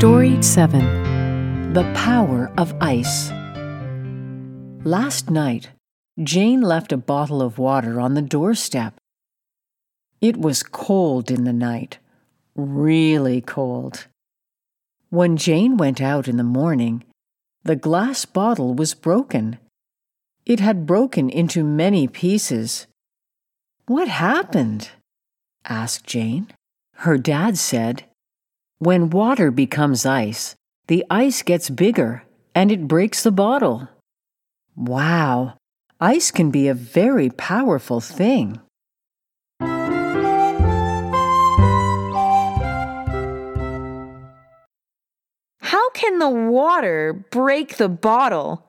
Story 7 The Power of Ice. Last night, Jane left a bottle of water on the doorstep. It was cold in the night, really cold. When Jane went out in the morning, the glass bottle was broken. It had broken into many pieces. What happened? asked Jane. Her dad said, When water becomes ice, the ice gets bigger and it breaks the bottle. Wow, ice can be a very powerful thing. How can the water break the bottle?